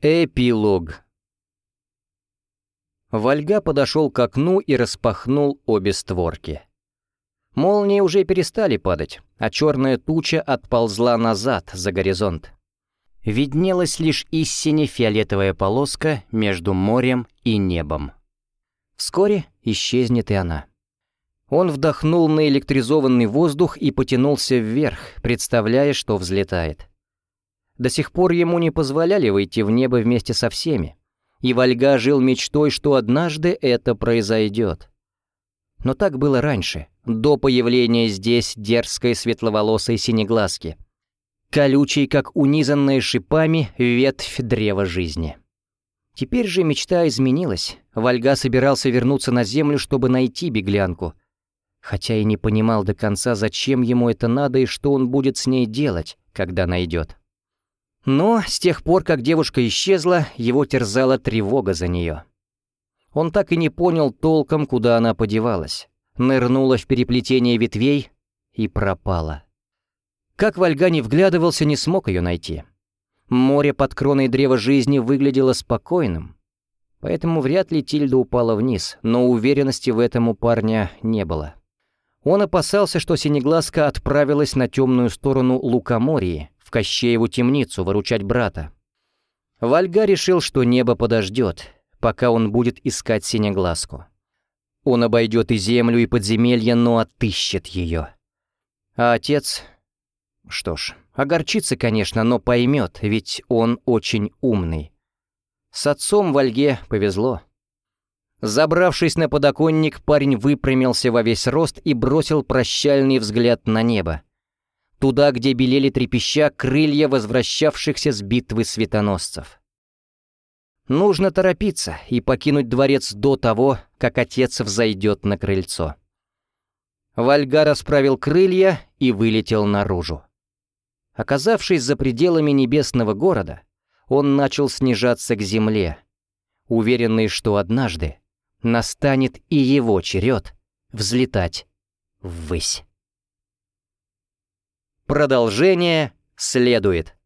Эпилог Вальга подошел к окну и распахнул обе створки. Молнии уже перестали падать, а черная туча отползла назад, за горизонт. Виднелась лишь истине фиолетовая полоска между морем и небом. Вскоре исчезнет и она. Он вдохнул наэлектризованный воздух и потянулся вверх, представляя, что взлетает. До сих пор ему не позволяли выйти в небо вместе со всеми, и Вальга жил мечтой, что однажды это произойдет. Но так было раньше, до появления здесь дерзкой светловолосой синеглазки, колючей, как унизанная шипами, ветвь древа жизни. Теперь же мечта изменилась. Вальга собирался вернуться на землю, чтобы найти беглянку. Хотя и не понимал до конца, зачем ему это надо и что он будет с ней делать, когда найдет. Но с тех пор, как девушка исчезла, его терзала тревога за нее. Он так и не понял толком, куда она подевалась. Нырнула в переплетение ветвей и пропала. Как Вальга не вглядывался, не смог ее найти. Море под кроной древа жизни выглядело спокойным, поэтому вряд ли Тильда упала вниз, но уверенности в этом у парня не было. Он опасался, что Синеглазка отправилась на темную сторону Лукоморья, в Кощееву темницу выручать брата. Вальга решил, что небо подождет, пока он будет искать Синеглазку. Он обойдет и землю, и подземелье, но отыщет ее. А отец... Что ж, огорчится, конечно, но поймет, ведь он очень умный. С отцом Вальге повезло. Забравшись на подоконник, парень выпрямился во весь рост и бросил прощальный взгляд на небо туда, где белели трепеща крылья возвращавшихся с битвы светоносцев. Нужно торопиться и покинуть дворец до того, как отец взойдет на крыльцо. Вальга расправил крылья и вылетел наружу. Оказавшись за пределами небесного города, он начал снижаться к земле, уверенный, что однажды настанет и его черед взлетать ввысь. Продолжение следует.